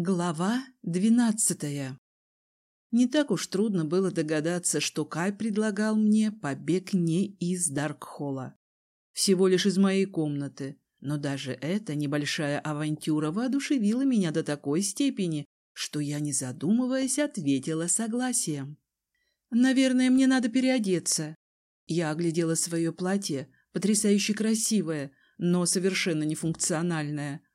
Глава двенадцатая Не так уж трудно было догадаться, что Кай предлагал мне побег не из Даркхолла. Всего лишь из моей комнаты. Но даже эта небольшая авантюра воодушевила меня до такой степени, что я, не задумываясь, ответила согласием. «Наверное, мне надо переодеться». Я оглядела свое платье, потрясающе красивое, но совершенно нефункциональное –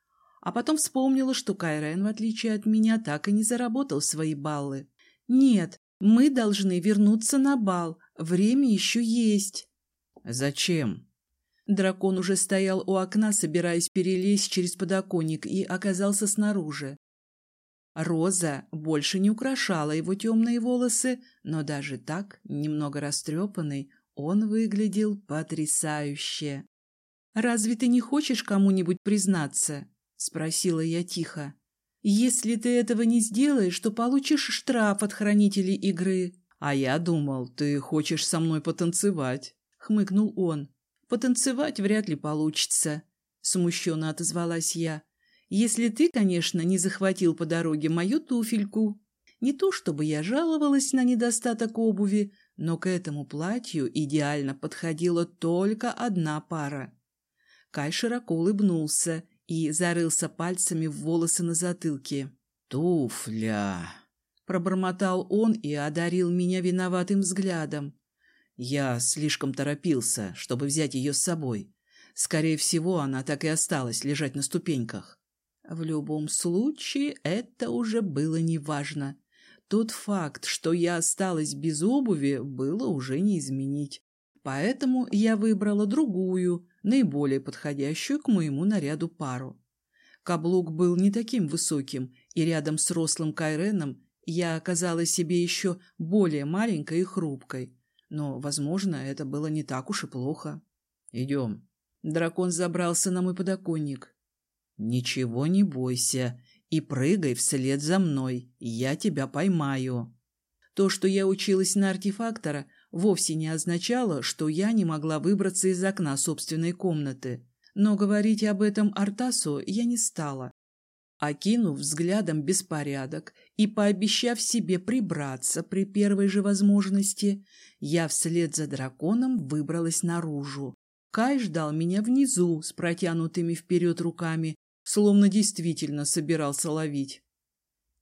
а потом вспомнила, что Кайрен, в отличие от меня, так и не заработал свои баллы. «Нет, мы должны вернуться на бал. Время еще есть». «Зачем?» Дракон уже стоял у окна, собираясь перелезть через подоконник, и оказался снаружи. Роза больше не украшала его темные волосы, но даже так, немного растрепанный, он выглядел потрясающе. «Разве ты не хочешь кому-нибудь признаться?» — спросила я тихо. «Если ты этого не сделаешь, то получишь штраф от хранителей игры». «А я думал, ты хочешь со мной потанцевать», — хмыкнул он. «Потанцевать вряд ли получится», — смущенно отозвалась я. «Если ты, конечно, не захватил по дороге мою туфельку». Не то чтобы я жаловалась на недостаток обуви, но к этому платью идеально подходила только одна пара. Кай широко улыбнулся и зарылся пальцами в волосы на затылке. «Туфля!» — пробормотал он и одарил меня виноватым взглядом. Я слишком торопился, чтобы взять ее с собой. Скорее всего, она так и осталась лежать на ступеньках. В любом случае, это уже было неважно. Тот факт, что я осталась без обуви, было уже не изменить. Поэтому я выбрала другую, наиболее подходящую к моему наряду пару. Каблук был не таким высоким, и рядом с рослым Кайреном я оказалась себе еще более маленькой и хрупкой. Но, возможно, это было не так уж и плохо. «Идем». Дракон забрался на мой подоконник. «Ничего не бойся и прыгай вслед за мной, я тебя поймаю». То, что я училась на артефактора, вовсе не означало, что я не могла выбраться из окна собственной комнаты. Но говорить об этом Артасу я не стала. Окинув взглядом беспорядок и пообещав себе прибраться при первой же возможности, я вслед за драконом выбралась наружу. Кай ждал меня внизу с протянутыми вперед руками, словно действительно собирался ловить.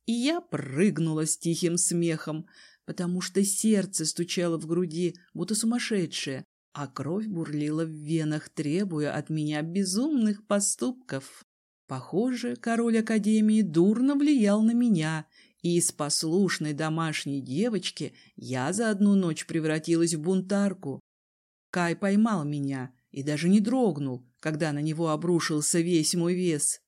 И я прыгнула с тихим смехом, потому что сердце стучало в груди, будто сумасшедшее, а кровь бурлила в венах, требуя от меня безумных поступков. Похоже, король Академии дурно влиял на меня, и из послушной домашней девочки я за одну ночь превратилась в бунтарку. Кай поймал меня и даже не дрогнул, когда на него обрушился весь мой вес.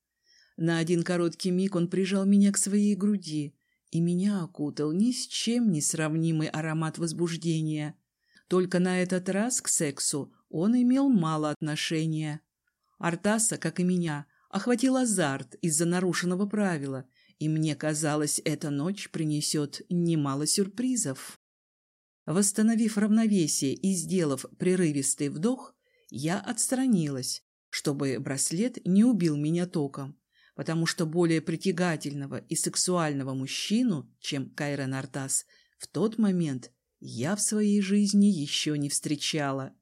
На один короткий миг он прижал меня к своей груди, и меня окутал ни с чем не сравнимый аромат возбуждения. Только на этот раз к сексу он имел мало отношения. Артаса, как и меня, охватил азарт из-за нарушенного правила, и мне казалось, эта ночь принесет немало сюрпризов. Восстановив равновесие и сделав прерывистый вдох, я отстранилась, чтобы браслет не убил меня током потому что более притягательного и сексуального мужчину, чем Кайрен Артас, в тот момент я в своей жизни еще не встречала.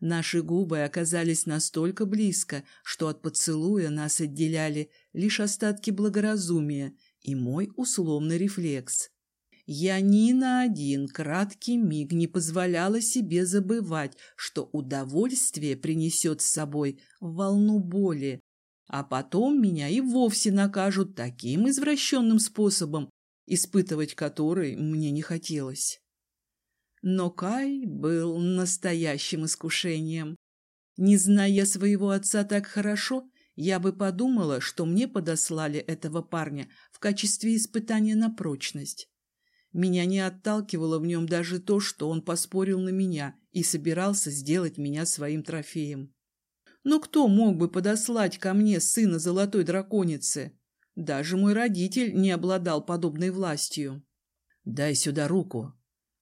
Наши губы оказались настолько близко, что от поцелуя нас отделяли лишь остатки благоразумия и мой условный рефлекс. Я ни на один краткий миг не позволяла себе забывать, что удовольствие принесет с собой волну боли, а потом меня и вовсе накажут таким извращенным способом, испытывать который мне не хотелось. Но Кай был настоящим искушением. Не зная своего отца так хорошо, я бы подумала, что мне подослали этого парня в качестве испытания на прочность. Меня не отталкивало в нем даже то, что он поспорил на меня и собирался сделать меня своим трофеем. Но кто мог бы подослать ко мне сына золотой драконицы? Даже мой родитель не обладал подобной властью. «Дай сюда руку».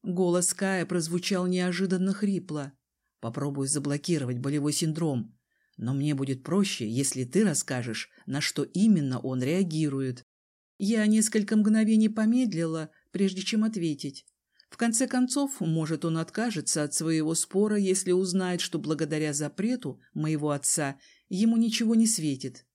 Голос Кая прозвучал неожиданно хрипло. «Попробую заблокировать болевой синдром. Но мне будет проще, если ты расскажешь, на что именно он реагирует». Я несколько мгновений помедлила, прежде чем ответить. В конце концов, может, он откажется от своего спора, если узнает, что благодаря запрету моего отца ему ничего не светит.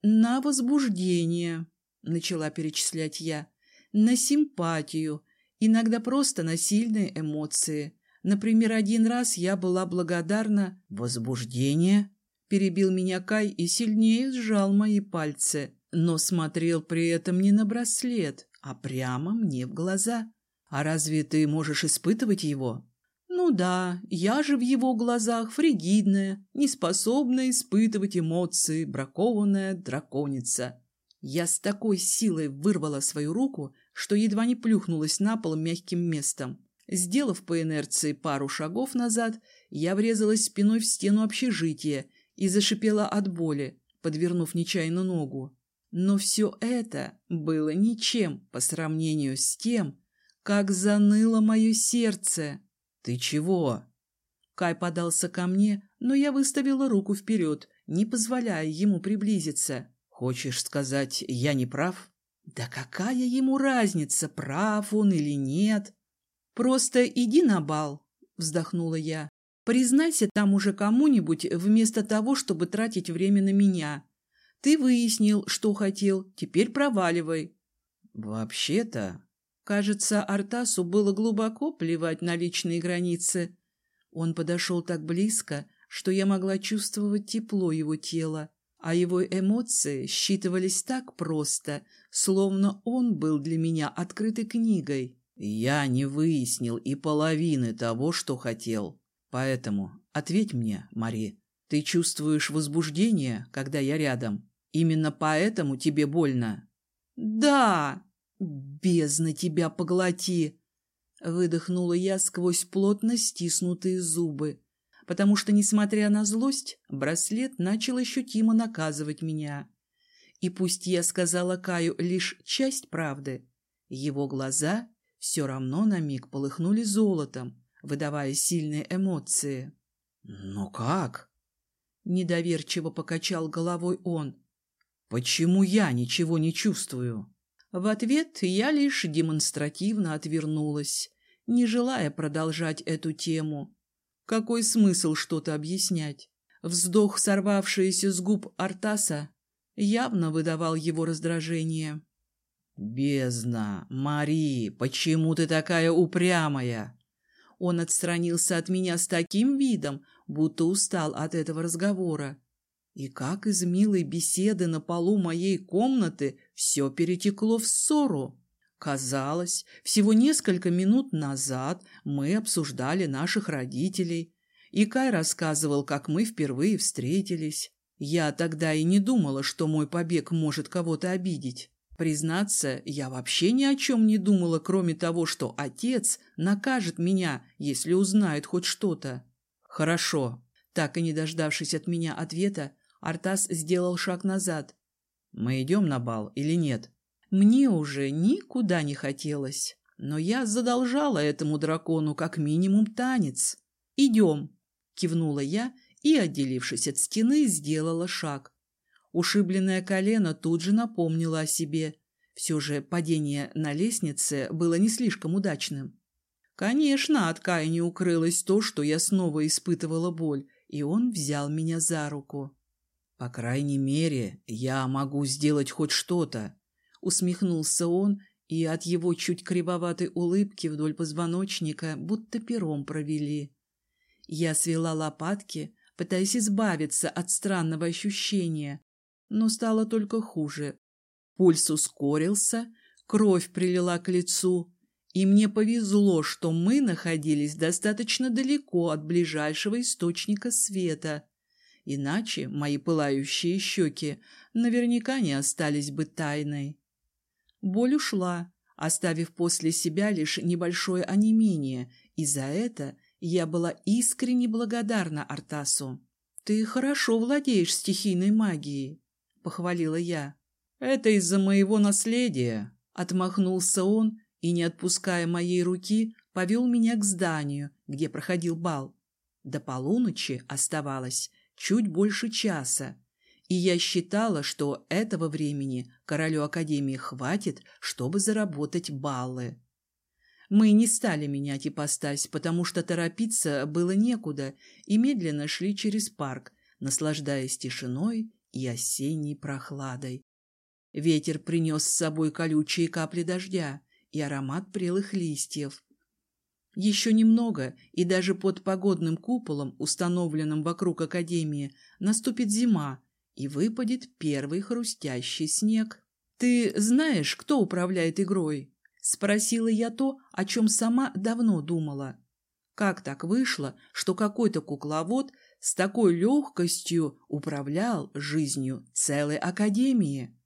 «На возбуждение», — начала перечислять я, — «на симпатию, иногда просто на сильные эмоции. Например, один раз я была благодарна «Возбуждение?» — перебил меня Кай и сильнее сжал мои пальцы, но смотрел при этом не на браслет, а прямо мне в глаза. «А разве ты можешь испытывать его?» «Ну да, я же в его глазах фригидная, неспособная испытывать эмоции, бракованная драконица». Я с такой силой вырвала свою руку, что едва не плюхнулась на пол мягким местом. Сделав по инерции пару шагов назад, я врезалась спиной в стену общежития и зашипела от боли, подвернув нечаянно ногу. Но все это было ничем по сравнению с тем, как заныло мое сердце. «Ты чего?» Кай подался ко мне, но я выставила руку вперед, не позволяя ему приблизиться. «Хочешь сказать, я не прав?» «Да какая ему разница, прав он или нет?» «Просто иди на бал», — вздохнула я. «Признайся там уже кому-нибудь, вместо того, чтобы тратить время на меня. Ты выяснил, что хотел, теперь проваливай». «Вообще-то...» Кажется, Артасу было глубоко плевать на личные границы. Он подошел так близко, что я могла чувствовать тепло его тела, а его эмоции считывались так просто, словно он был для меня открытой книгой. Я не выяснил и половины того, что хотел. Поэтому ответь мне, Мари, ты чувствуешь возбуждение, когда я рядом? Именно поэтому тебе больно? Да! «Бездна тебя поглоти!» Выдохнула я сквозь плотно стиснутые зубы, потому что, несмотря на злость, браслет начал ощутимо наказывать меня. И пусть я сказала Каю лишь часть правды, его глаза все равно на миг полыхнули золотом, выдавая сильные эмоции. «Но как?» Недоверчиво покачал головой он. «Почему я ничего не чувствую?» В ответ я лишь демонстративно отвернулась, не желая продолжать эту тему. Какой смысл что-то объяснять? Вздох, сорвавшийся с губ Артаса, явно выдавал его раздражение. «Бездна! Мари, почему ты такая упрямая?» Он отстранился от меня с таким видом, будто устал от этого разговора. И как из милой беседы на полу моей комнаты все перетекло в ссору. Казалось, всего несколько минут назад мы обсуждали наших родителей, и Кай рассказывал, как мы впервые встретились. Я тогда и не думала, что мой побег может кого-то обидеть. Признаться, я вообще ни о чем не думала, кроме того, что отец накажет меня, если узнает хоть что-то. Хорошо. Так и не дождавшись от меня ответа, Артас сделал шаг назад. «Мы идем на бал или нет?» Мне уже никуда не хотелось, но я задолжала этому дракону как минимум танец. «Идем!» — кивнула я и, отделившись от стены, сделала шаг. Ушибленное колено тут же напомнило о себе. Все же падение на лестнице было не слишком удачным. Конечно, от Кая не укрылось то, что я снова испытывала боль, и он взял меня за руку. «По крайней мере, я могу сделать хоть что-то», — усмехнулся он, и от его чуть кривоватой улыбки вдоль позвоночника будто пером провели. Я свела лопатки, пытаясь избавиться от странного ощущения, но стало только хуже. Пульс ускорился, кровь прилила к лицу, и мне повезло, что мы находились достаточно далеко от ближайшего источника света — Иначе мои пылающие щеки наверняка не остались бы тайной. Боль ушла, оставив после себя лишь небольшое онемение, и за это я была искренне благодарна Артасу. «Ты хорошо владеешь стихийной магией», — похвалила я. «Это из-за моего наследия», — отмахнулся он и, не отпуская моей руки, повел меня к зданию, где проходил бал. До полуночи оставалось чуть больше часа, и я считала, что этого времени королю Академии хватит, чтобы заработать баллы. Мы не стали менять ипостась, потому что торопиться было некуда, и медленно шли через парк, наслаждаясь тишиной и осенней прохладой. Ветер принес с собой колючие капли дождя и аромат прелых листьев. Еще немного, и даже под погодным куполом, установленным вокруг Академии, наступит зима, и выпадет первый хрустящий снег. «Ты знаешь, кто управляет игрой?» — спросила я то, о чем сама давно думала. Как так вышло, что какой-то кукловод с такой легкостью управлял жизнью целой Академии?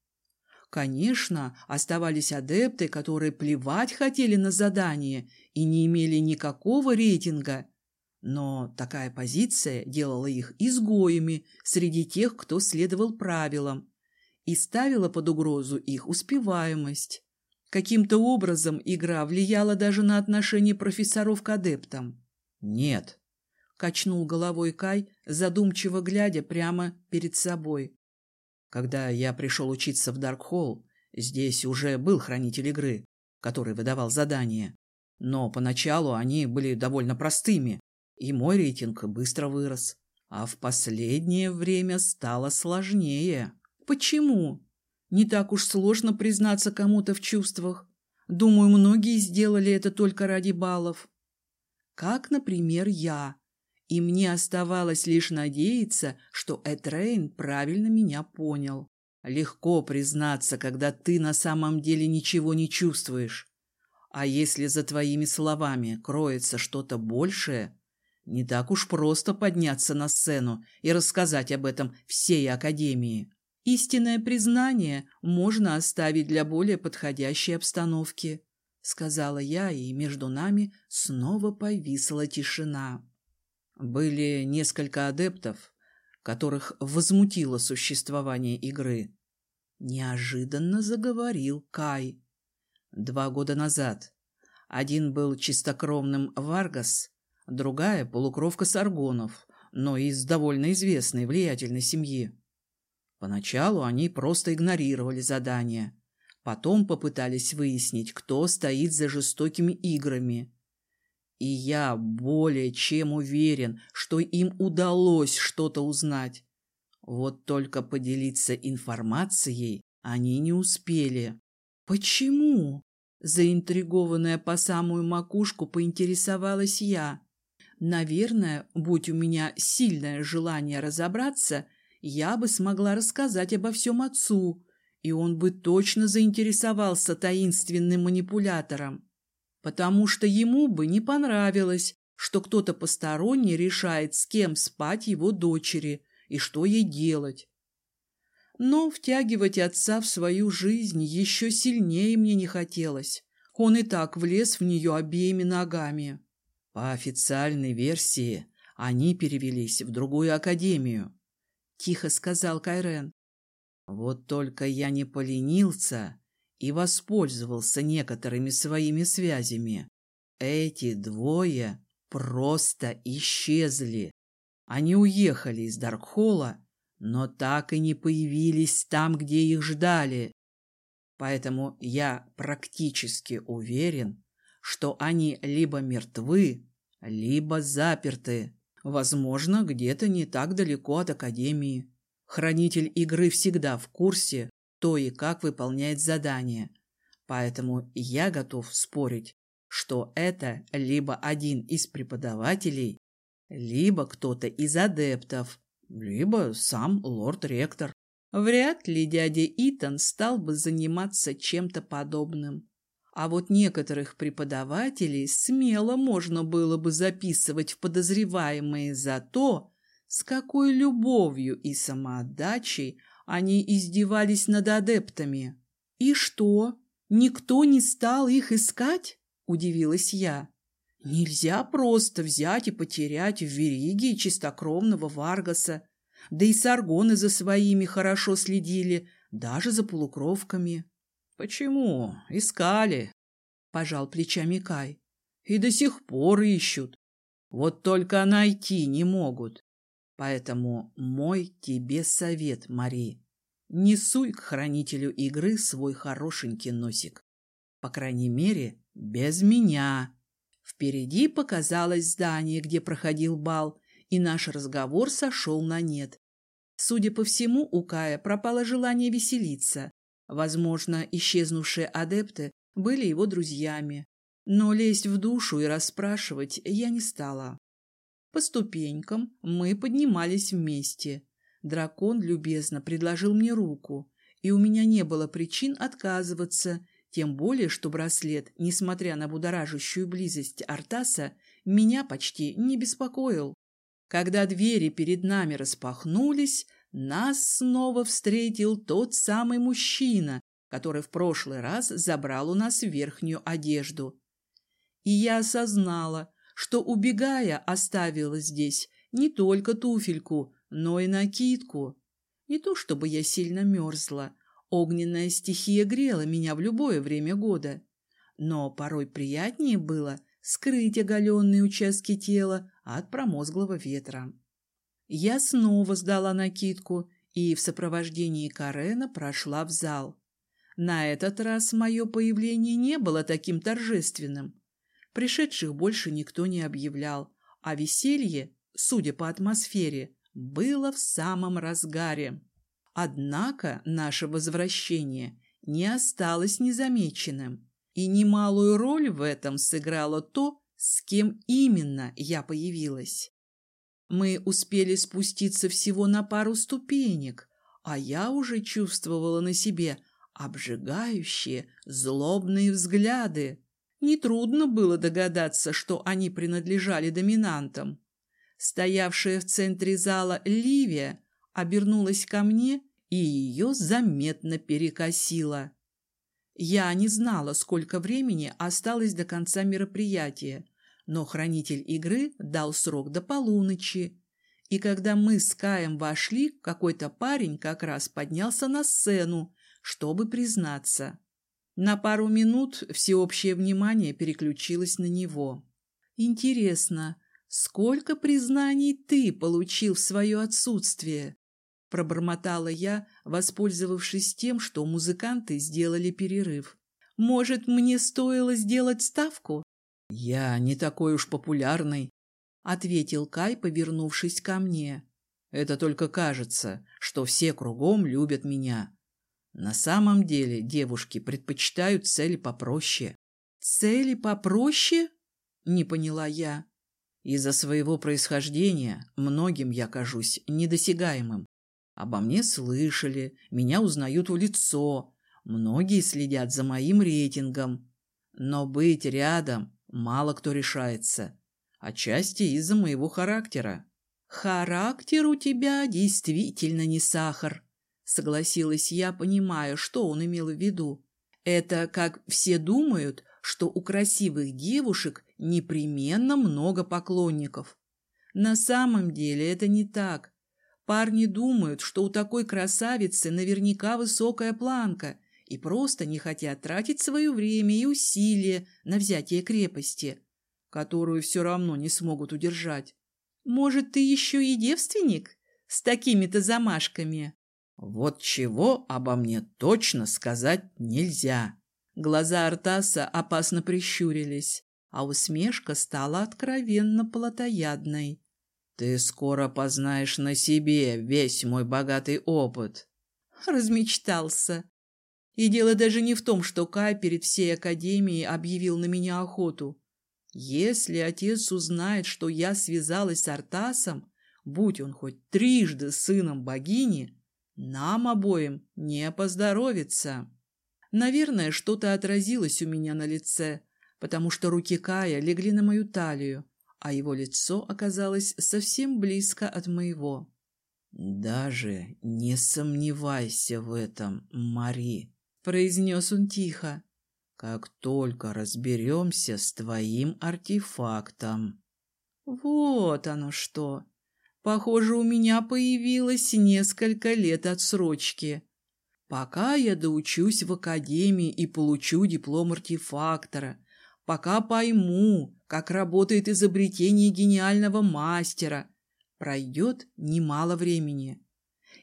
Конечно, оставались адепты, которые плевать хотели на задание и не имели никакого рейтинга. Но такая позиция делала их изгоями среди тех, кто следовал правилам, и ставила под угрозу их успеваемость. Каким-то образом игра влияла даже на отношение профессоров к адептам. «Нет», — качнул головой Кай, задумчиво глядя прямо перед собой. Когда я пришел учиться в Даркхолл, здесь уже был хранитель игры, который выдавал задания. Но поначалу они были довольно простыми, и мой рейтинг быстро вырос. А в последнее время стало сложнее. Почему? Не так уж сложно признаться кому-то в чувствах. Думаю, многие сделали это только ради баллов. Как, например, я и мне оставалось лишь надеяться, что Этрейн правильно меня понял. Легко признаться, когда ты на самом деле ничего не чувствуешь. А если за твоими словами кроется что-то большее, не так уж просто подняться на сцену и рассказать об этом всей Академии. Истинное признание можно оставить для более подходящей обстановки, сказала я, и между нами снова повисла тишина. Были несколько адептов, которых возмутило существование игры. Неожиданно заговорил Кай. Два года назад. Один был чистокровным Варгас, другая — полукровка Саргонов, но из довольно известной влиятельной семьи. Поначалу они просто игнорировали задания. Потом попытались выяснить, кто стоит за жестокими играми. И я более чем уверен, что им удалось что-то узнать. Вот только поделиться информацией они не успели. «Почему?» Заинтригованная по самую макушку, поинтересовалась я. Наверное, будь у меня сильное желание разобраться, я бы смогла рассказать обо всем отцу, и он бы точно заинтересовался таинственным манипулятором потому что ему бы не понравилось, что кто-то посторонний решает, с кем спать его дочери и что ей делать. Но втягивать отца в свою жизнь еще сильнее мне не хотелось. Он и так влез в нее обеими ногами. По официальной версии, они перевелись в другую академию, — тихо сказал Кайрен. Вот только я не поленился и воспользовался некоторыми своими связями. Эти двое просто исчезли. Они уехали из Даркхола, но так и не появились там, где их ждали. Поэтому я практически уверен, что они либо мертвы, либо заперты. Возможно, где-то не так далеко от Академии. Хранитель игры всегда в курсе, кто и как выполняет задание. Поэтому я готов спорить, что это либо один из преподавателей, либо кто-то из адептов, либо сам лорд-ректор. Вряд ли дядя Итан стал бы заниматься чем-то подобным. А вот некоторых преподавателей смело можно было бы записывать в подозреваемые за то, с какой любовью и самоотдачей они издевались над адептами. «И что? Никто не стал их искать?» – удивилась я. «Нельзя просто взять и потерять в Вериге чистокровного Варгаса. Да и саргоны за своими хорошо следили, даже за полукровками». «Почему? Искали», – пожал плечами Кай. «И до сих пор ищут. Вот только найти не могут. Поэтому мой тебе совет, Мари. Не суй к хранителю игры свой хорошенький носик. По крайней мере, без меня. Впереди показалось здание, где проходил бал, и наш разговор сошел на нет. Судя по всему, у Кая пропало желание веселиться. Возможно, исчезнувшие адепты были его друзьями. Но лезть в душу и расспрашивать я не стала. По ступенькам мы поднимались вместе. Дракон любезно предложил мне руку, и у меня не было причин отказываться, тем более, что браслет, несмотря на будоражащую близость Артаса, меня почти не беспокоил. Когда двери перед нами распахнулись, нас снова встретил тот самый мужчина, который в прошлый раз забрал у нас верхнюю одежду. И я осознала, что, убегая, оставила здесь не только туфельку, но и накидку. Не то чтобы я сильно мерзла, огненная стихия грела меня в любое время года, но порой приятнее было скрыть оголенные участки тела от промозглого ветра. Я снова сдала накидку и в сопровождении Карена прошла в зал. На этот раз мое появление не было таким торжественным. Пришедших больше никто не объявлял, а веселье, судя по атмосфере, было в самом разгаре. Однако наше возвращение не осталось незамеченным, и немалую роль в этом сыграло то, с кем именно я появилась. Мы успели спуститься всего на пару ступенек, а я уже чувствовала на себе обжигающие, злобные взгляды. Нетрудно было догадаться, что они принадлежали доминантам. Стоявшая в центре зала Ливия обернулась ко мне, и ее заметно перекосило. Я не знала, сколько времени осталось до конца мероприятия, но хранитель игры дал срок до полуночи. И когда мы с Каем вошли, какой-то парень как раз поднялся на сцену, чтобы признаться. На пару минут всеобщее внимание переключилось на него. «Интересно, сколько признаний ты получил в свое отсутствие?» Пробормотала я, воспользовавшись тем, что музыканты сделали перерыв. «Может, мне стоило сделать ставку?» «Я не такой уж популярный», — ответил Кай, повернувшись ко мне. «Это только кажется, что все кругом любят меня. На самом деле девушки предпочитают цели попроще». «Цели попроще?» — не поняла я. «Из-за своего происхождения многим я кажусь недосягаемым. Обо мне слышали, меня узнают в лицо, многие следят за моим рейтингом. Но быть рядом мало кто решается. Отчасти из-за моего характера. «Характер у тебя действительно не сахар», — согласилась я, понимая, что он имел в виду. «Это как все думают, что у красивых девушек непременно много поклонников. На самом деле это не так. Парни думают, что у такой красавицы наверняка высокая планка, и просто не хотят тратить свое время и усилия на взятие крепости, которую все равно не смогут удержать. Может, ты еще и девственник с такими-то замашками? Вот чего обо мне точно сказать нельзя. Глаза Артаса опасно прищурились, а усмешка стала откровенно плотоядной. Ты скоро познаешь на себе весь мой богатый опыт. Размечтался. И дело даже не в том, что Кай перед всей Академией объявил на меня охоту. Если отец узнает, что я связалась с Артасом, будь он хоть трижды сыном богини, нам обоим не поздоровится. Наверное, что-то отразилось у меня на лице, потому что руки Кая легли на мою талию, а его лицо оказалось совсем близко от моего. «Даже не сомневайся в этом, Мари», — произнес он тихо. «Как только разберемся с твоим артефактом». «Вот оно что! Похоже, у меня появилось несколько лет отсрочки. Пока я доучусь в академии и получу диплом артефактора, пока пойму, как работает изобретение гениального мастера, пройдет немало времени.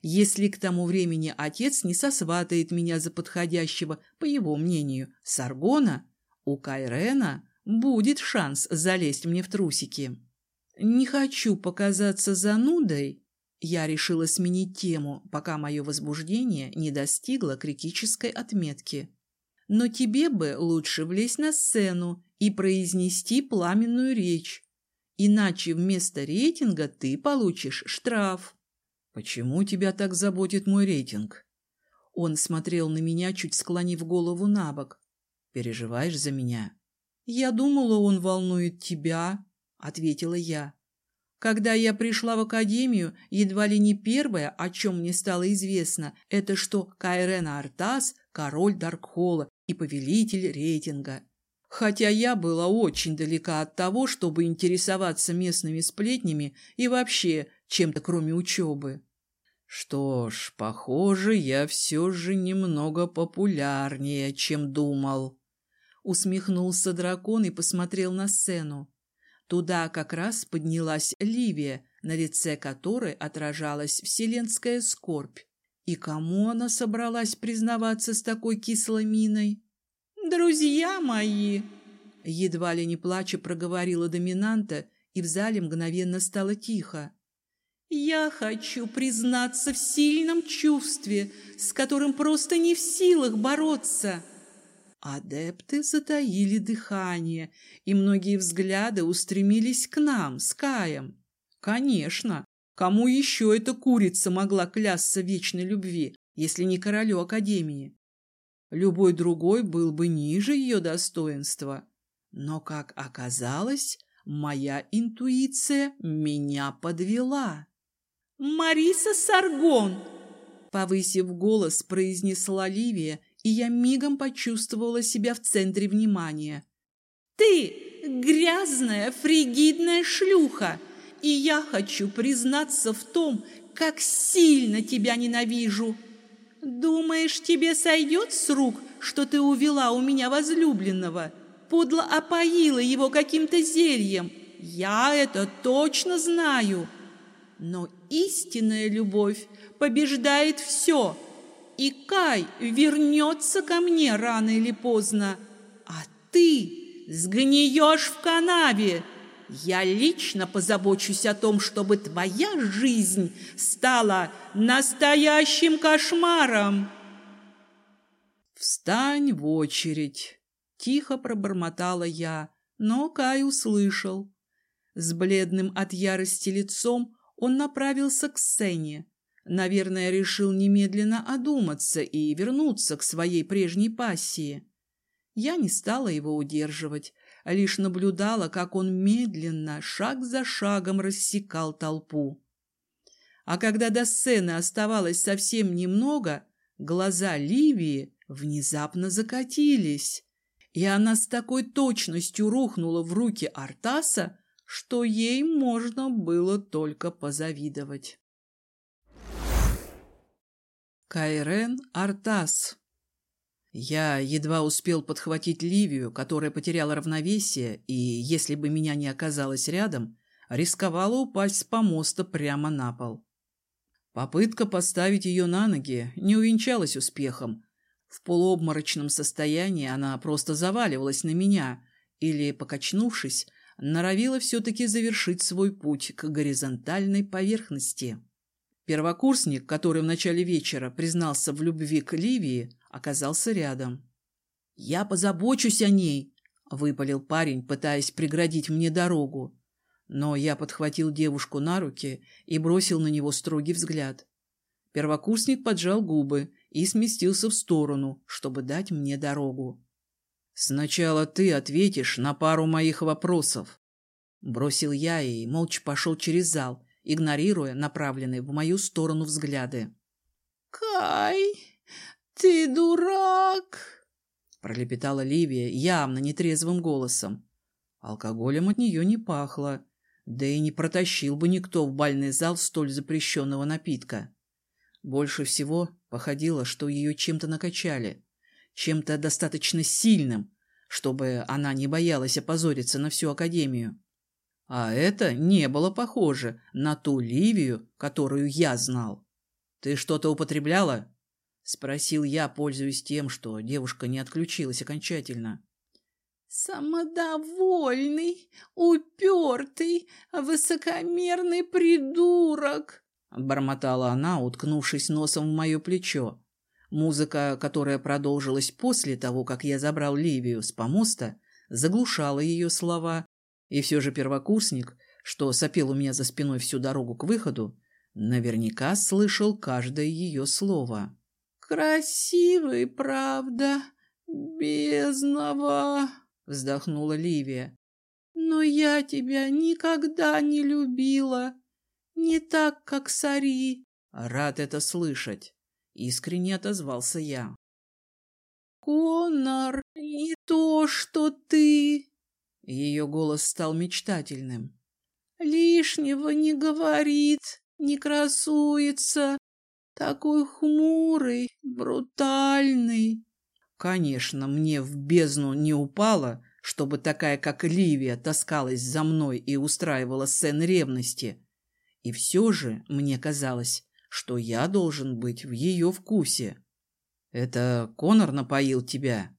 Если к тому времени отец не сосватает меня за подходящего, по его мнению, Саргона, у Кайрена будет шанс залезть мне в трусики. Не хочу показаться занудой, я решила сменить тему, пока мое возбуждение не достигло критической отметки. Но тебе бы лучше влезть на сцену и произнести пламенную речь. Иначе вместо рейтинга ты получишь штраф. Почему тебя так заботит мой рейтинг? Он смотрел на меня, чуть склонив голову на бок. Переживаешь за меня? Я думала, он волнует тебя, ответила я. Когда я пришла в академию, едва ли не первое, о чем мне стало известно, это что Кайрена Артас – король Даркхола и повелитель рейтинга. Хотя я была очень далека от того, чтобы интересоваться местными сплетнями и вообще чем-то кроме учебы. Что ж, похоже, я все же немного популярнее, чем думал. Усмехнулся дракон и посмотрел на сцену. Туда как раз поднялась Ливия, на лице которой отражалась вселенская скорбь. И кому она собралась признаваться с такой кислой миной? «Друзья мои!» Едва ли не плача проговорила доминанта, и в зале мгновенно стало тихо. «Я хочу признаться в сильном чувстве, с которым просто не в силах бороться». Адепты затаили дыхание, и многие взгляды устремились к нам, с Каем. Конечно, кому еще эта курица могла клясться вечной любви, если не королю Академии? Любой другой был бы ниже ее достоинства. Но, как оказалось, моя интуиция меня подвела. «Мариса Саргон!» Повысив голос, произнесла Ливия и я мигом почувствовала себя в центре внимания. «Ты грязная, фригидная шлюха, и я хочу признаться в том, как сильно тебя ненавижу. Думаешь, тебе сойдет с рук, что ты увела у меня возлюбленного, подло опоила его каким-то зельем? Я это точно знаю. Но истинная любовь побеждает все» и Кай вернется ко мне рано или поздно, а ты сгниешь в канаве. Я лично позабочусь о том, чтобы твоя жизнь стала настоящим кошмаром. «Встань в очередь!» — тихо пробормотала я, но Кай услышал. С бледным от ярости лицом он направился к сцене. Наверное, решил немедленно одуматься и вернуться к своей прежней пассии. Я не стала его удерживать, лишь наблюдала, как он медленно, шаг за шагом рассекал толпу. А когда до сцены оставалось совсем немного, глаза Ливии внезапно закатились, и она с такой точностью рухнула в руки Артаса, что ей можно было только позавидовать. Кайрен Артас. Я едва успел подхватить Ливию, которая потеряла равновесие, и, если бы меня не оказалось рядом, рисковала упасть с помоста прямо на пол. Попытка поставить ее на ноги не увенчалась успехом. В полуобморочном состоянии она просто заваливалась на меня или, покачнувшись, норовила все-таки завершить свой путь к горизонтальной поверхности. Первокурсник, который в начале вечера признался в любви к Ливии, оказался рядом. «Я позабочусь о ней», — выпалил парень, пытаясь преградить мне дорогу. Но я подхватил девушку на руки и бросил на него строгий взгляд. Первокурсник поджал губы и сместился в сторону, чтобы дать мне дорогу. «Сначала ты ответишь на пару моих вопросов», — бросил я и молча пошел через зал, игнорируя направленные в мою сторону взгляды. «Кай, ты дурак!» — пролепетала Ливия явно нетрезвым голосом. Алкоголем от нее не пахло, да и не протащил бы никто в бальный зал столь запрещенного напитка. Больше всего походило, что ее чем-то накачали, чем-то достаточно сильным, чтобы она не боялась опозориться на всю Академию. А это не было похоже на ту Ливию, которую я знал. «Ты что-то употребляла?» — спросил я, пользуясь тем, что девушка не отключилась окончательно. «Самодовольный, упертый, высокомерный придурок!» — бормотала она, уткнувшись носом в мое плечо. Музыка, которая продолжилась после того, как я забрал Ливию с помоста, заглушала ее слова, и все же первокурсник, что сопел у меня за спиной всю дорогу к выходу, наверняка слышал каждое ее слово. «Красивый, правда, бездного!» — вздохнула Ливия. «Но я тебя никогда не любила, не так, как Сари». «Рад это слышать», — искренне отозвался я. «Конор, не то, что ты!» Ее голос стал мечтательным. «Лишнего не говорит, не красуется. Такой хмурый, брутальный». Конечно, мне в бездну не упало, чтобы такая, как Ливия, таскалась за мной и устраивала сцены ревности. И все же мне казалось, что я должен быть в ее вкусе. «Это Конор напоил тебя?» —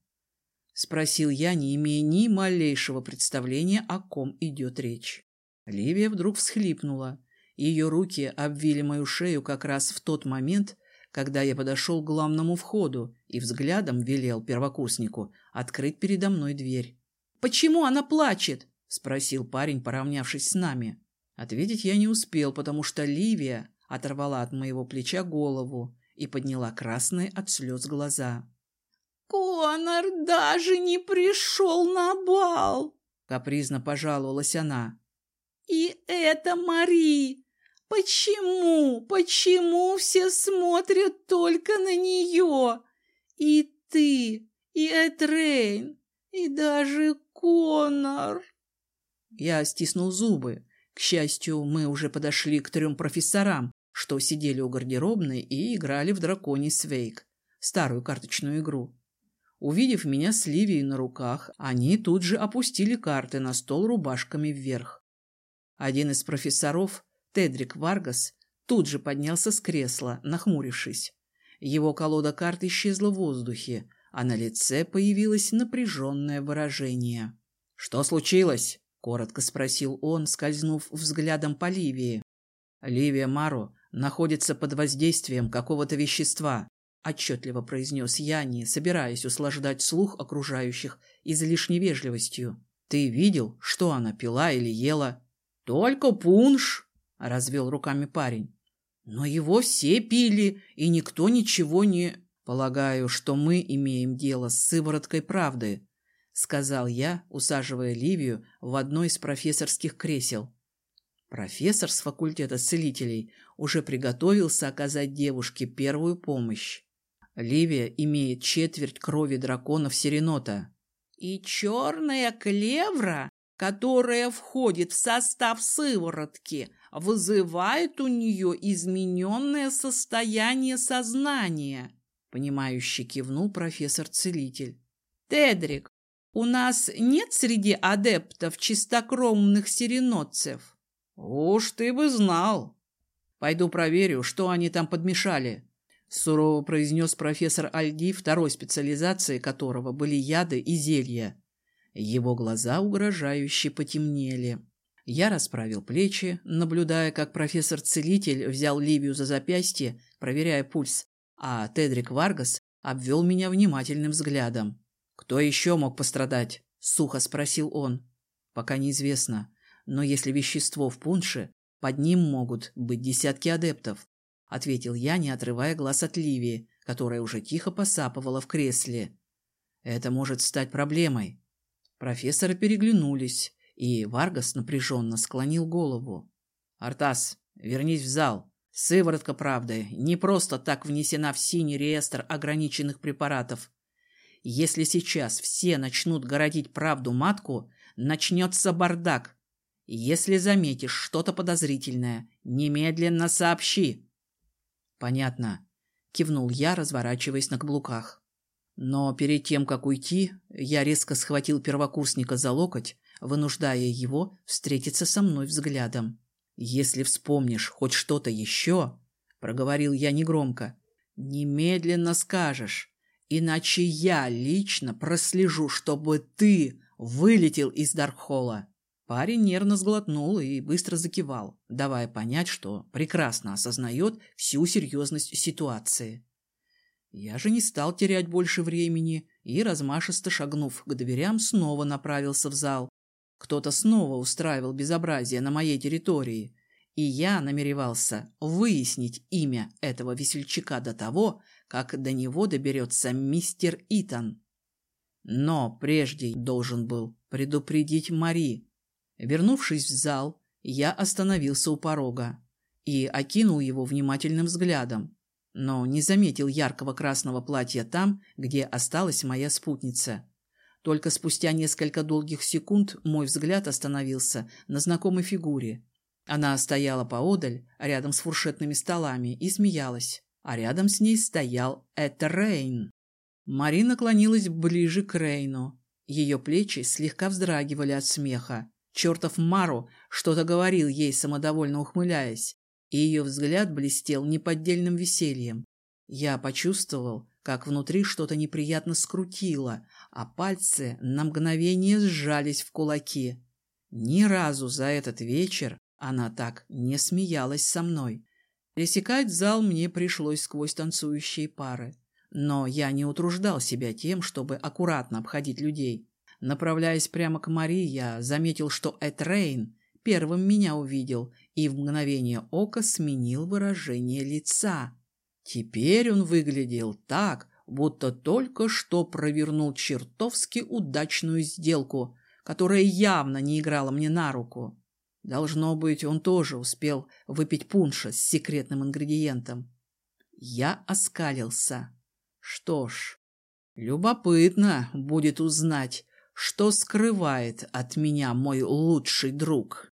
спросил я, не имея ни малейшего представления, о ком идет речь. Ливия вдруг всхлипнула. Ее руки обвили мою шею как раз в тот момент, когда я подошел к главному входу и взглядом велел первокурснику открыть передо мной дверь. «Почему она плачет?» — спросил парень, поравнявшись с нами. Ответить я не успел, потому что Ливия оторвала от моего плеча голову и подняла красные от слез глаза. «Конор даже не пришел на бал!» — капризно пожаловалась она. «И это Мари! Почему, почему все смотрят только на нее? И ты, и Этрейн, и даже Конор!» Я стиснул зубы. К счастью, мы уже подошли к трем профессорам, что сидели у гардеробной и играли в драконий свейк, старую карточную игру. Увидев меня с Ливией на руках, они тут же опустили карты на стол рубашками вверх. Один из профессоров, Тедрик Варгас, тут же поднялся с кресла, нахмурившись. Его колода карт исчезла в воздухе, а на лице появилось напряженное выражение. «Что случилось?» — коротко спросил он, скользнув взглядом по Ливии. Ливия Маро находится под воздействием какого-то вещества. — отчетливо произнес я, не собираясь услаждать слух окружающих излишней вежливостью. «Ты видел, что она пила или ела?» «Только пунш!» — развел руками парень. «Но его все пили, и никто ничего не...» «Полагаю, что мы имеем дело с сывороткой правды», — сказал я, усаживая Ливию в одно из профессорских кресел. Профессор с факультета целителей уже приготовился оказать девушке первую помощь. Ливия имеет четверть крови драконов Серенота. И черная клевра, которая входит в состав сыворотки, вызывает у нее измененное состояние сознания, понимающе кивнул профессор-целитель. Тедрик, у нас нет среди адептов чистокровных серенотцев? Уж ты бы знал. Пойду проверю, что они там подмешали сурово произнес профессор Альди, второй специализации которого были яды и зелья. Его глаза угрожающе потемнели. Я расправил плечи, наблюдая, как профессор-целитель взял Ливию за запястье, проверяя пульс, а Тедрик Варгас обвел меня внимательным взглядом. «Кто еще мог пострадать?» — сухо спросил он. «Пока неизвестно, но если вещество в пунше, под ним могут быть десятки адептов ответил я, не отрывая глаз от Ливии, которая уже тихо посапывала в кресле. Это может стать проблемой. Профессоры переглянулись, и Варгас напряженно склонил голову. «Артас, вернись в зал. Сыворотка правды не просто так внесена в синий реестр ограниченных препаратов. Если сейчас все начнут городить правду матку, начнется бардак. Если заметишь что-то подозрительное, немедленно сообщи». «Понятно», — кивнул я, разворачиваясь на каблуках. Но перед тем, как уйти, я резко схватил первокурсника за локоть, вынуждая его встретиться со мной взглядом. «Если вспомнишь хоть что-то еще», — проговорил я негромко, — «немедленно скажешь, иначе я лично прослежу, чтобы ты вылетел из Даркхола». Парень нервно сглотнул и быстро закивал, давая понять, что прекрасно осознает всю серьезность ситуации. Я же не стал терять больше времени и, размашисто шагнув к дверям, снова направился в зал. Кто-то снова устраивал безобразие на моей территории, и я намеревался выяснить имя этого весельчака до того, как до него доберется мистер Итан. Но прежде должен был предупредить Мари. Вернувшись в зал, я остановился у порога и окинул его внимательным взглядом но не заметил яркого красного платья там, где осталась моя спутница. Только спустя несколько долгих секунд мой взгляд остановился на знакомой фигуре. Она стояла поодаль, рядом с фуршетными столами, и смеялась, а рядом с ней стоял Эд Рейн. Мари наклонилась ближе к Рейну. Ее плечи слегка вздрагивали от смеха. Чертов Мару что-то говорил ей, самодовольно ухмыляясь и ее взгляд блестел неподдельным весельем. Я почувствовал, как внутри что-то неприятно скрутило, а пальцы на мгновение сжались в кулаки. Ни разу за этот вечер она так не смеялась со мной. Пересекать зал мне пришлось сквозь танцующие пары. Но я не утруждал себя тем, чтобы аккуратно обходить людей. Направляясь прямо к Мари, я заметил, что Эд Рейн первым меня увидел и в мгновение ока сменил выражение лица. Теперь он выглядел так, будто только что провернул чертовски удачную сделку, которая явно не играла мне на руку. Должно быть, он тоже успел выпить пунша с секретным ингредиентом. Я оскалился. Что ж, любопытно будет узнать, что скрывает от меня мой лучший друг.